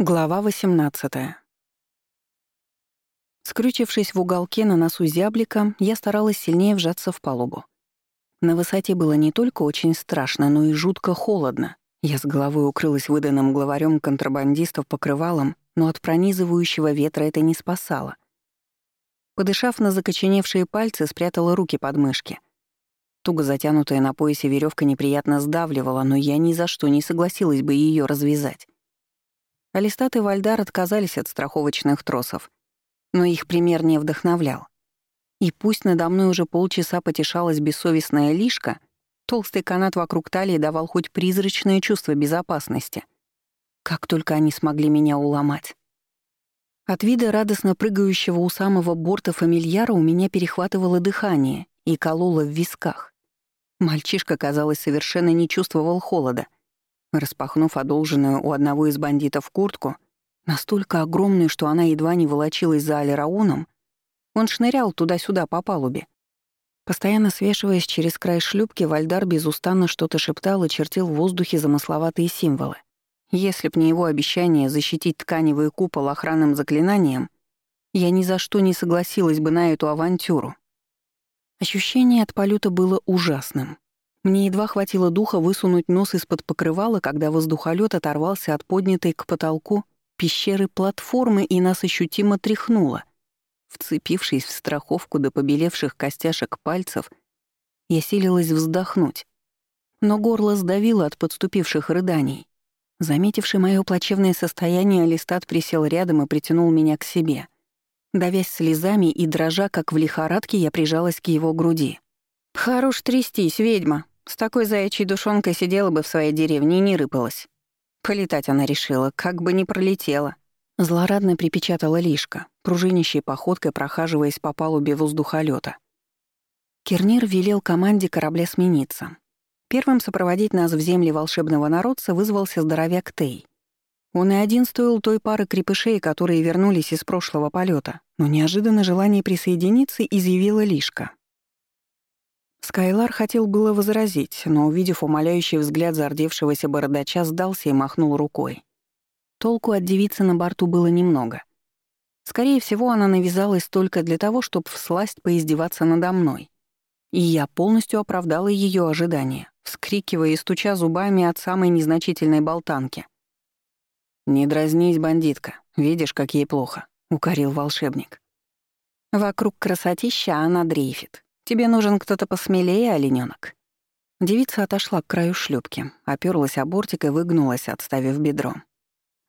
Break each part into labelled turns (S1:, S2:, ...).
S1: Глава 18. Скрючившись в уголке на носу зяблика, я старалась сильнее вжаться в палубу. На высоте было не только очень страшно, но и жутко холодно. Я с головой укрылась выданным главарем контрабандистов покрывалом, но от пронизывающего ветра это не спасало. Подышав на закоченевшие пальцы, спрятала руки под мышки. Туго затянутая на поясе веревка неприятно сдавливала, но я ни за что не согласилась бы ее развязать. Алистат и Вальдар отказались от страховочных тросов, но их пример не вдохновлял. И пусть надо мной уже полчаса потешалась бессовестная лишка, толстый канат вокруг талии давал хоть призрачное чувство безопасности. Как только они смогли меня уломать. От вида радостно прыгающего у самого борта фамильяра у меня перехватывало дыхание и кололо в висках. Мальчишка, казалось, совершенно не чувствовал холода, Распахнув одолженную у одного из бандитов куртку, настолько огромную, что она едва не волочилась за алирауном, он шнырял туда-сюда по палубе. Постоянно свешиваясь через край шлюпки, Вальдар безустанно что-то шептал и чертил в воздухе замысловатые символы. Если б не его обещание защитить тканевый купол охранным заклинанием, я ни за что не согласилась бы на эту авантюру. Ощущение от полета было ужасным. Мне едва хватило духа высунуть нос из-под покрывала, когда воздухолёт оторвался от поднятой к потолку пещеры платформы и нас ощутимо тряхнуло. Вцепившись в страховку до побелевших костяшек пальцев, я силилась вздохнуть. Но горло сдавило от подступивших рыданий. Заметивший моё плачевное состояние, Алистат присел рядом и притянул меня к себе. Давясь слезами и дрожа, как в лихорадке, я прижалась к его груди. «Хорош трястись, ведьма!» С такой заячьей душонкой сидела бы в своей деревне и не рыпалась. Полетать она решила, как бы не пролетела. Злорадно припечатала Лишка, пружинищей походкой прохаживаясь по палубе воздухолёта. Кернир велел команде корабля смениться. Первым сопроводить нас в земли волшебного народца вызвался здоровяк Тей. Он и один стоил той пары крепышей, которые вернулись из прошлого полета, но неожиданно желание присоединиться изъявила Лишка. Скайлар хотел было возразить, но, увидев умоляющий взгляд зардевшегося бородача, сдался и махнул рукой. Толку от девицы на борту было немного. Скорее всего, она навязалась только для того, чтобы всласть поиздеваться надо мной. И я полностью оправдала ее ожидания, вскрикивая и стуча зубами от самой незначительной болтанки. «Не дразнись, бандитка, видишь, как ей плохо», — укорил волшебник. Вокруг красотища она дрейфит. «Тебе нужен кто-то посмелее, оленёнок». Девица отошла к краю шлюпки, оперлась о бортик и выгнулась, отставив бедро.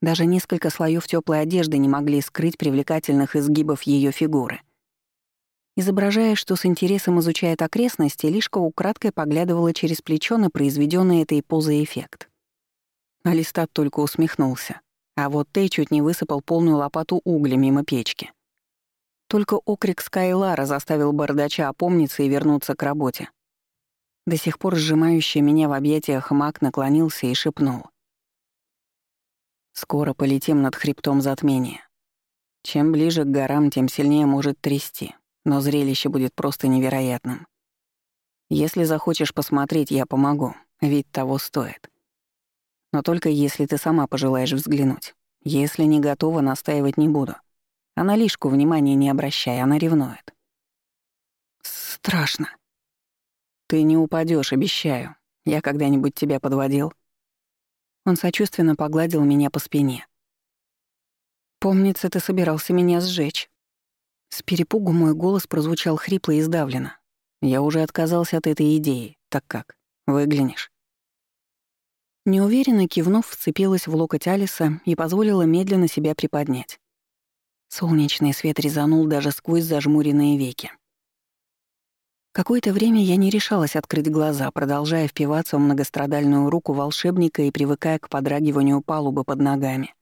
S1: Даже несколько слоев теплой одежды не могли скрыть привлекательных изгибов ее фигуры. Изображая, что с интересом изучает окрестности, Лишка украдкой поглядывала через плечо на произведенный этой позой эффект. Алистат только усмехнулся, а вот Тей чуть не высыпал полную лопату угля мимо печки. Только окрик Скайлара заставил бардача опомниться и вернуться к работе. До сих пор сжимающий меня в объятиях маг наклонился и шепнул. «Скоро полетим над хребтом затмения. Чем ближе к горам, тем сильнее может трясти, но зрелище будет просто невероятным. Если захочешь посмотреть, я помогу, ведь того стоит. Но только если ты сама пожелаешь взглянуть. Если не готова, настаивать не буду. А на Лишку внимания не обращай, она ревнует. Страшно. Ты не упадешь, обещаю. Я когда-нибудь тебя подводил. Он сочувственно погладил меня по спине. Помнится, ты собирался меня сжечь. С перепугу мой голос прозвучал хрипло и сдавленно. Я уже отказался от этой идеи. Так как? Выглянешь? Неуверенно кивнув, вцепилась в локоть Алиса и позволила медленно себя приподнять. Солнечный свет резанул даже сквозь зажмуренные веки. Какое-то время я не решалась открыть глаза, продолжая впиваться в многострадальную руку волшебника и привыкая к подрагиванию палубы под ногами.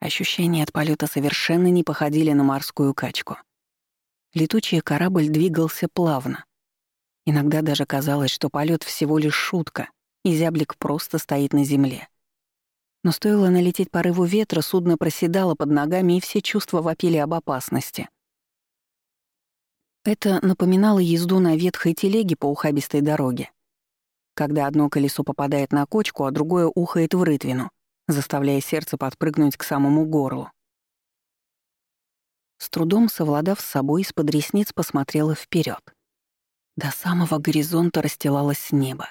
S1: Ощущения от полета совершенно не походили на морскую качку. Летучий корабль двигался плавно. Иногда даже казалось, что полет всего лишь шутка, и зяблик просто стоит на земле. Но стоило налететь порыву ветра, судно проседало под ногами, и все чувства вопили об опасности. Это напоминало езду на ветхой телеге по ухабистой дороге. Когда одно колесо попадает на кочку, а другое ухает в рытвину, заставляя сердце подпрыгнуть к самому горлу. С трудом совладав с собой, из-под ресниц посмотрела вперед. До самого горизонта расстилалось небо.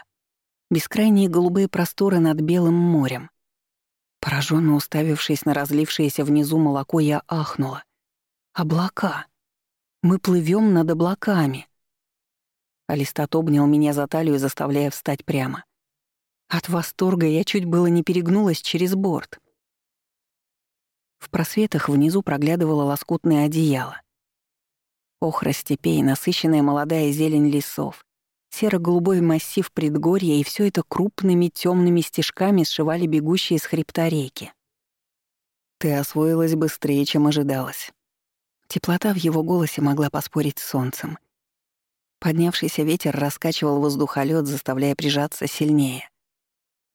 S1: Бескрайние голубые просторы над Белым морем. Пораженно уставившись на разлившееся внизу молоко, я ахнула. Облака. Мы плывем над облаками. Алистат обнял меня за талию, заставляя встать прямо. От восторга я чуть было не перегнулась через борт. В просветах внизу проглядывало лоскутное одеяло. Охра степей, насыщенная молодая зелень лесов, серо-голубой массив предгорья и все это крупными темными стежками сшивали бегущие с хребта реки. Ты освоилась быстрее, чем ожидалось. Теплота в его голосе могла поспорить с солнцем. Поднявшийся ветер раскачивал воздухолёт, заставляя прижаться сильнее.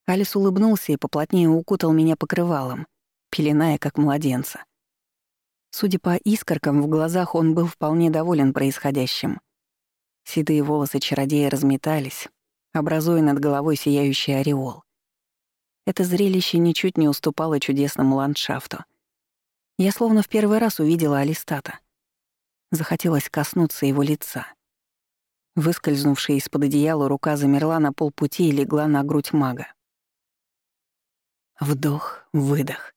S1: Алис улыбнулся и поплотнее укутал меня покрывалом, пеленая, как младенца. Судя по искоркам в глазах, он был вполне доволен происходящим. Седые волосы чародея разметались, образуя над головой сияющий ореол. Это зрелище ничуть не уступало чудесному ландшафту. Я словно в первый раз увидела Алистата. Захотелось коснуться его лица. Выскользнувшая из-под одеяла рука замерла на полпути и легла на грудь мага. Вдох, выдох.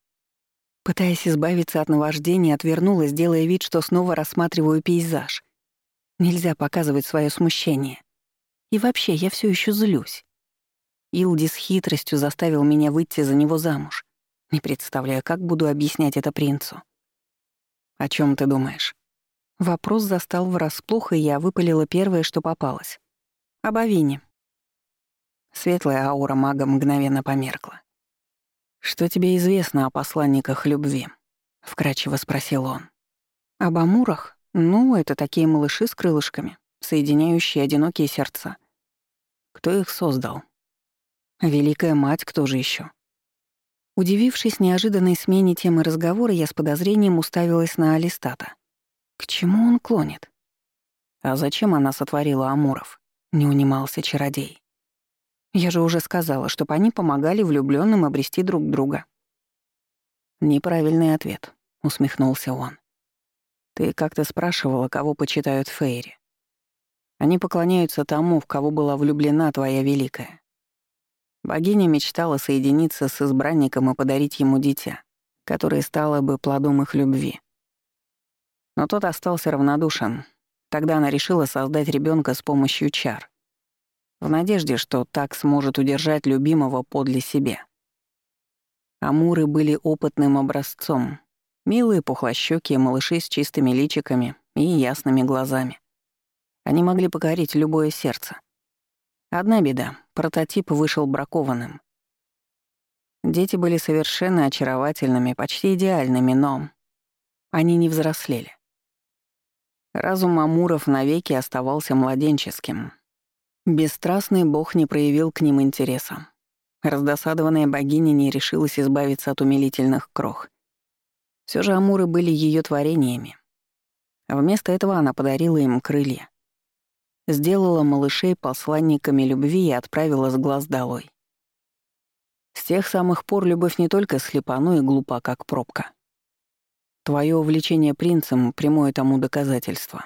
S1: Пытаясь избавиться от наваждения, отвернулась, делая вид, что снова рассматриваю пейзаж. Нельзя показывать свое смущение. И вообще, я все еще злюсь. Илди с хитростью заставил меня выйти за него замуж. Не представляю, как буду объяснять это принцу. «О чем ты думаешь?» Вопрос застал врасплох, и я выпалила первое, что попалось. Об Авине. Светлая аура мага мгновенно померкла. «Что тебе известно о посланниках любви?» — вкрадчиво спросил он. «Об амурах? Ну, это такие малыши с крылышками, соединяющие одинокие сердца. Кто их создал? Великая мать, кто же еще? Удивившись неожиданной смене темы разговора, я с подозрением уставилась на Алистата. К чему он клонит? А зачем она сотворила Амуров? Не унимался чародей. Я же уже сказала, чтобы они помогали влюбленным обрести друг друга. Неправильный ответ, усмехнулся он. Ты как-то спрашивала, кого почитают Фейри. Они поклоняются тому, в кого была влюблена твоя великая. Богиня мечтала соединиться с избранником и подарить ему дитя, которое стало бы плодом их любви. Но тот остался равнодушен. Тогда она решила создать ребенка с помощью чар. В надежде, что так сможет удержать любимого подле себя. Амуры были опытным образцом. Милые пухлощёкие малыши с чистыми личиками и ясными глазами. Они могли покорить любое сердце. Одна беда — прототип вышел бракованным. Дети были совершенно очаровательными, почти идеальными, но они не взрослели. Разум Амуров навеки оставался младенческим. Бесстрастный бог не проявил к ним интереса. Раздосадованная богиня не решилась избавиться от умилительных крох. Все же Амуры были ее творениями. Вместо этого она подарила им крылья. Сделала малышей посланниками любви и отправила с глаз долой. С тех самых пор любовь не только слепа, но и глупа, как пробка. Твое увлечение принцем — прямое тому доказательство.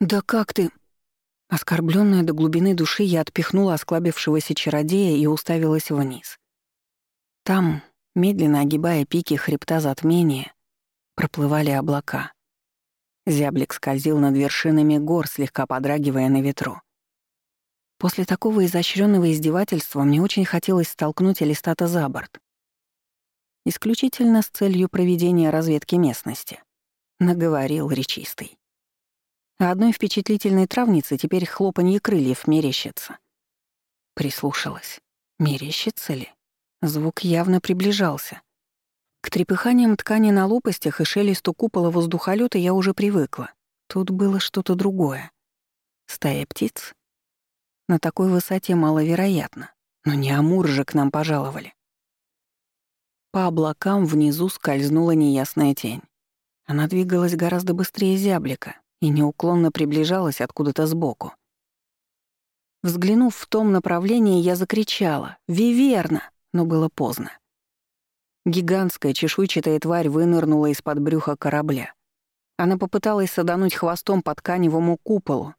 S1: «Да как ты...» Оскорбленная до глубины души, я отпихнула осклабившегося чародея и уставилась вниз. Там, медленно огибая пики хребта затмения, проплывали облака. Зяблик скользил над вершинами гор, слегка подрагивая на ветру. После такого изощренного издевательства мне очень хотелось столкнуть Элистата за борт. Исключительно с целью проведения разведки местности. Наговорил речистый. А одной впечатлительной травнице теперь хлопанье крыльев мерещится. Прислушалась. Мерещится ли? Звук явно приближался. К трепыханиям ткани на лопастях и шелесту купола воздухолёта я уже привыкла. Тут было что-то другое. Стая птиц? На такой высоте маловероятно. Но не Амур же к нам пожаловали. По облакам внизу скользнула неясная тень. Она двигалась гораздо быстрее зяблика и неуклонно приближалась откуда-то сбоку. Взглянув в том направлении, я закричала «Виверна!», но было поздно. Гигантская чешуйчатая тварь вынырнула из-под брюха корабля. Она попыталась садануть хвостом по тканевому куполу,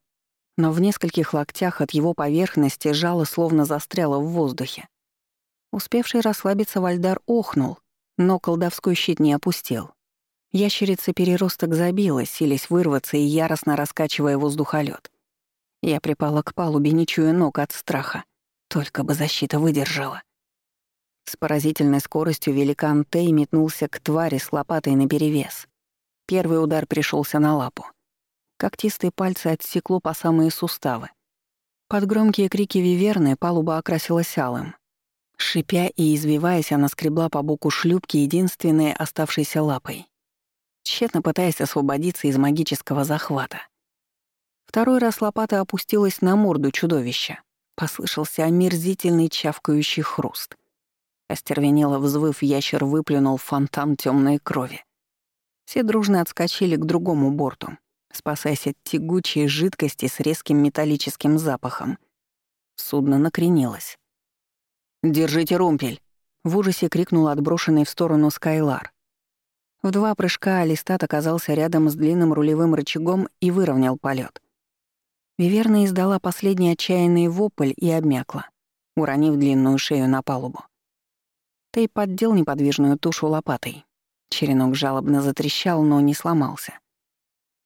S1: но в нескольких локтях от его поверхности жало словно застряло в воздухе. Успевший расслабиться Вальдар охнул, но колдовской щит не опустил. Ящерица-переросток забилась, силясь вырваться и яростно раскачивая воздухолёт. Я припала к палубе, не чуя ног от страха. Только бы защита выдержала. С поразительной скоростью великан Тей метнулся к твари с лопатой наперевес. Первый удар пришелся на лапу. Когтистые пальцы отсекло по самые суставы. Под громкие крики виверны палуба окрасилась алым. Шипя и извиваясь, она скребла по боку шлюпки единственной оставшейся лапой, тщетно пытаясь освободиться из магического захвата. Второй раз лопата опустилась на морду чудовища. Послышался омерзительный чавкающий хруст. Остервенело взвыв, ящер выплюнул фонтан темной крови. Все дружно отскочили к другому борту, спасаясь от тягучей жидкости с резким металлическим запахом. Судно накренилось. «Держите румпель!» — в ужасе крикнул отброшенный в сторону Скайлар. В два прыжка Алистат оказался рядом с длинным рулевым рычагом и выровнял полет. Виверна издала последний отчаянный вопль и обмякла, уронив длинную шею на палубу. Тей поддел неподвижную тушу лопатой. Черенок жалобно затрещал, но не сломался.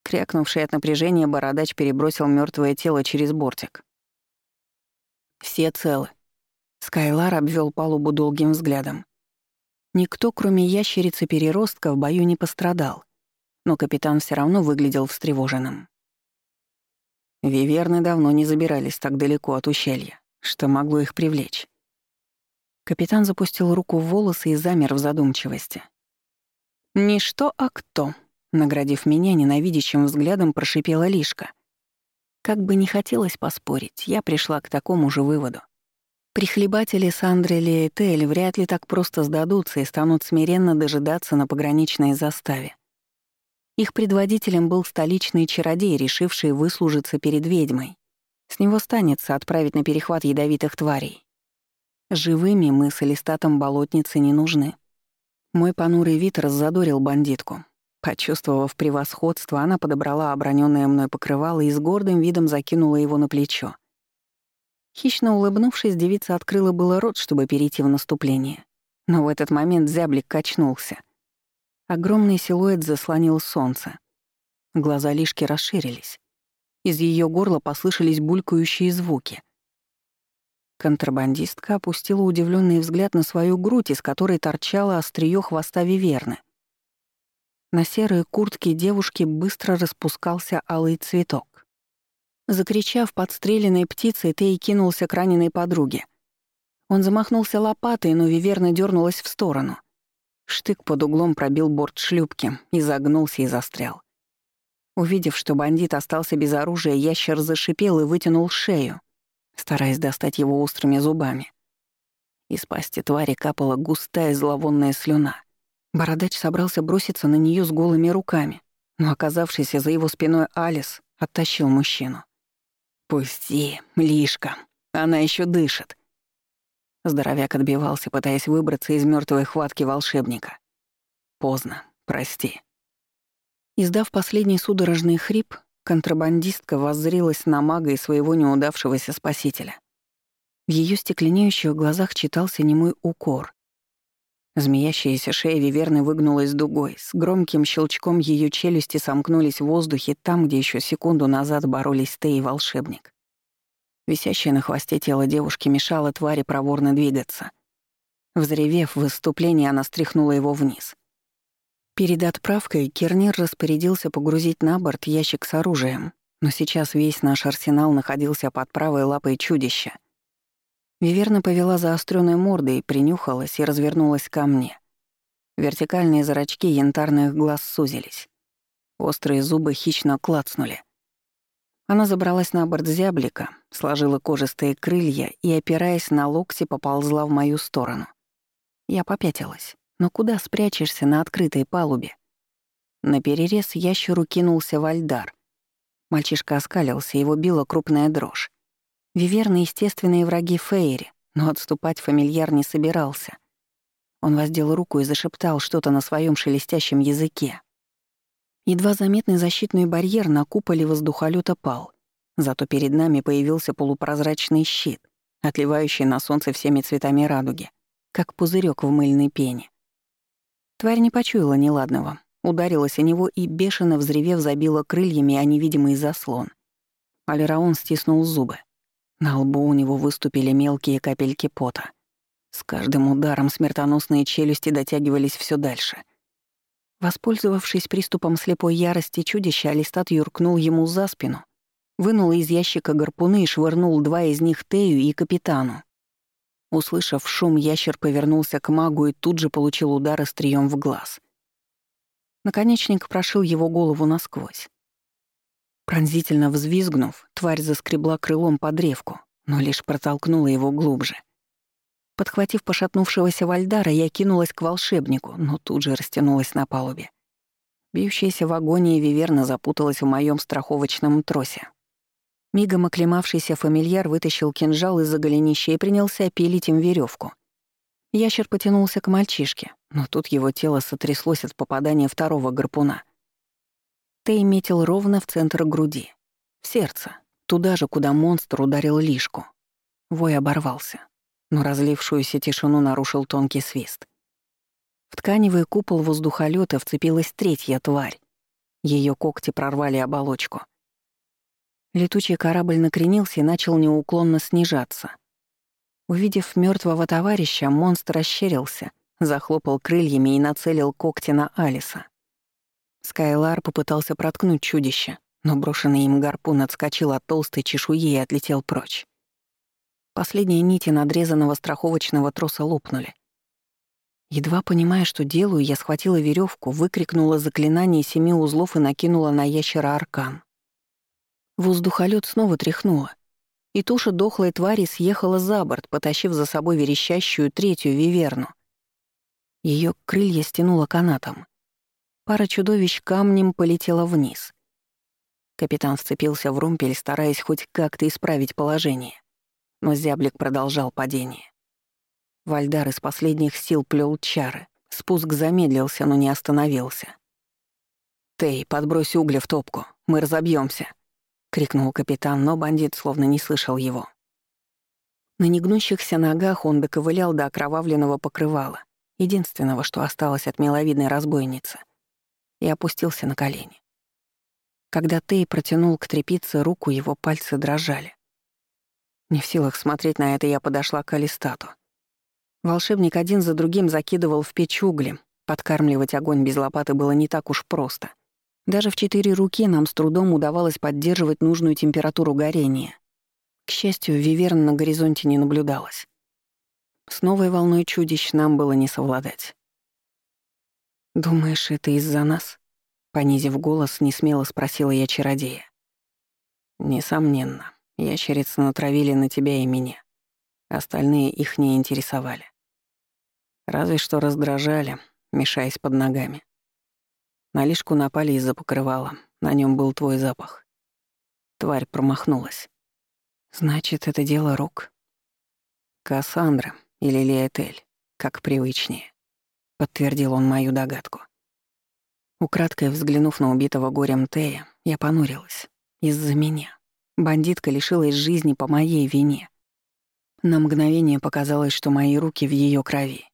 S1: Крякнувший от напряжения бородач перебросил мертвое тело через бортик. Все целы. Скайлар обвел палубу долгим взглядом. Никто, кроме ящерицы-переростка, в бою не пострадал, но капитан все равно выглядел встревоженным. Виверны давно не забирались так далеко от ущелья, что могло их привлечь. Капитан запустил руку в волосы и замер в задумчивости. «Не что, а кто», — наградив меня ненавидящим взглядом, прошипела Лишка. Как бы не хотелось поспорить, я пришла к такому же выводу. Прихлебатели Сандры Лиэтель вряд ли так просто сдадутся и станут смиренно дожидаться на пограничной заставе. Их предводителем был столичный чародей, решивший выслужиться перед ведьмой. С него станется отправить на перехват ядовитых тварей. Живыми мы с Элистатом болотницы не нужны. Мой понурый вид раззадорил бандитку. Почувствовав превосходство, она подобрала оброненное мной покрывало и с гордым видом закинула его на плечо. Хищно улыбнувшись, девица открыла было рот, чтобы перейти в наступление. Но в этот момент зяблик качнулся — Огромный силуэт заслонил солнце. Глаза Лишки расширились. Из ее горла послышались булькающие звуки. Контрабандистка опустила удивленный взгляд на свою грудь, из которой торчало острие хвоста виверны. На серой куртке девушки быстро распускался алый цветок. Закричав подстреленной птицей, Тей кинулся к раненой подруге. Он замахнулся лопатой, но Виверна дернулась в сторону — Штык под углом пробил борт шлюпки, изогнулся и застрял. Увидев, что бандит остался без оружия, ящер зашипел и вытянул шею, стараясь достать его острыми зубами. Из пасти твари капала густая зловонная слюна. Бородач собрался броситься на нее с голыми руками, но оказавшийся за его спиной Алис оттащил мужчину. «Пусти, Лишка, она еще дышит», Здоровяк отбивался, пытаясь выбраться из мертвой хватки волшебника. Поздно, прости. Издав последний судорожный хрип, контрабандистка воззрилась на мага и своего неудавшегося спасителя. В ее стекленеющих глазах читался немой укор. Змеящаяся шея Виверны выгнулась дугой, с громким щелчком ее челюсти сомкнулись в воздухе там, где еще секунду назад боролись Тэ и волшебник. Висящее на хвосте тело девушки мешало твари проворно двигаться. Взревев в выступлении, она стряхнула его вниз. Перед отправкой Кернир распорядился погрузить на борт ящик с оружием, но сейчас весь наш арсенал находился под правой лапой чудища. Виверна повела заостренной мордой, принюхалась и развернулась ко мне. Вертикальные зрачки янтарных глаз сузились. Острые зубы хищно клацнули. Она забралась на борт зяблика, сложила кожистые крылья и, опираясь на локти, поползла в мою сторону. Я попятилась. Но куда спрячешься на открытой палубе? На перерез ящеру кинулся Вальдар. Мальчишка оскалился, его била крупная дрожь. Виверны — естественные враги Фейри, но отступать фамильяр не собирался. Он воздел руку и зашептал что-то на своем шелестящем языке. Едва заметный защитный барьер на куполе воздухолета пал, зато перед нами появился полупрозрачный щит, отливающий на солнце всеми цветами радуги, как пузырек в мыльной пене. Тварь не почуяла неладного, ударилась о него и, бешено взревев, забила крыльями о невидимый заслон. Алираун стиснул зубы. На лбу у него выступили мелкие капельки пота. С каждым ударом смертоносные челюсти дотягивались все дальше. Воспользовавшись приступом слепой ярости чудища, Алистат юркнул ему за спину, вынул из ящика гарпуны и швырнул два из них Тею и капитану. Услышав шум, ящер повернулся к магу и тут же получил удар острием в глаз. Наконечник прошил его голову насквозь. Пронзительно взвизгнув, тварь заскребла крылом по древку, но лишь протолкнула его глубже — Подхватив пошатнувшегося Вальдара, я кинулась к волшебнику, но тут же растянулась на палубе. Бьющаяся в агонии Виверна запуталась в моем страховочном тросе. Мигом оклемавшийся фамильяр вытащил кинжал из-за голенища и принялся пилить им веревку. Ящер потянулся к мальчишке, но тут его тело сотряслось от попадания второго гарпуна. Тей метил ровно в центр груди, в сердце, туда же, куда монстр ударил лишку. Вой оборвался но разлившуюся тишину нарушил тонкий свист. В тканевый купол воздухолета вцепилась третья тварь. Ее когти прорвали оболочку. Летучий корабль накренился и начал неуклонно снижаться. Увидев мертвого товарища, монстр ощерился, захлопал крыльями и нацелил когти на Алиса. Скайлар попытался проткнуть чудище, но брошенный им гарпун отскочил от толстой чешуи и отлетел прочь. Последние нити надрезанного страховочного троса лопнули. Едва понимая, что делаю, я схватила веревку, выкрикнула заклинание семи узлов и накинула на ящера аркан. Воздухолет снова тряхнуло, и туша дохлой твари съехала за борт, потащив за собой верещащую третью виверну. Ее крылья стянуло канатом. Пара чудовищ камнем полетела вниз. Капитан вцепился в румпель, стараясь хоть как-то исправить положение но зяблик продолжал падение. Вальдар из последних сил плел чары. Спуск замедлился, но не остановился. «Тей, подбрось угля в топку, мы разобьемся, крикнул капитан, но бандит словно не слышал его. На негнущихся ногах он доковылял до окровавленного покрывала, единственного, что осталось от миловидной разбойницы, и опустился на колени. Когда Тей протянул к трепице руку, его пальцы дрожали. Не в силах смотреть на это, я подошла к Алистату. Волшебник один за другим закидывал в печь угли. Подкармливать огонь без лопаты было не так уж просто. Даже в четыре руки нам с трудом удавалось поддерживать нужную температуру горения. К счастью, виверн на горизонте не наблюдалось. С новой волной чудищ нам было не совладать. «Думаешь, это из-за нас?» Понизив голос, несмело спросила я чародея. «Несомненно», Ящерицы натравили на тебя и меня. Остальные их не интересовали. Разве что раздражали, мешаясь под ногами. На лишку напали из-за покрывала. На нем был твой запах. Тварь промахнулась. Значит, это дело рук. Кассандра или Лиэтель, как привычнее. Подтвердил он мою догадку. Украдкой взглянув на убитого горем Тея, я понурилась. Из-за меня. Бандитка лишилась жизни по моей вине. На мгновение показалось, что мои руки в ее крови.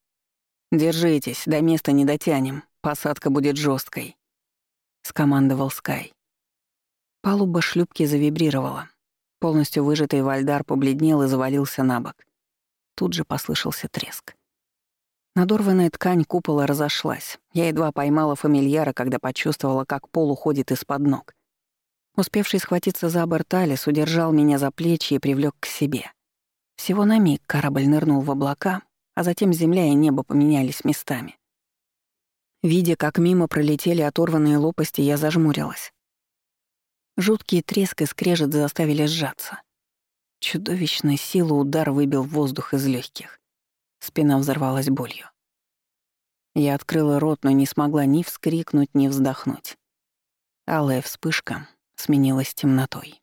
S1: «Держитесь, до места не дотянем, посадка будет жесткой, скомандовал Скай. Палуба шлюпки завибрировала. Полностью выжатый Вальдар побледнел и завалился на бок. Тут же послышался треск. Надорванная ткань купола разошлась. Я едва поймала фамильяра, когда почувствовала, как пол уходит из-под ног. Успевший схватиться за борт Алис удержал меня за плечи и привлёк к себе. Всего на миг корабль нырнул в облака, а затем земля и небо поменялись местами. Видя, как мимо пролетели оторванные лопасти, я зажмурилась. Жуткий треск и скрежет заставили сжаться. Чудовищной силу удар выбил воздух из легких. Спина взорвалась болью. Я открыла рот, но не смогла ни вскрикнуть, ни вздохнуть. Алая вспышка, сменилась темнотой.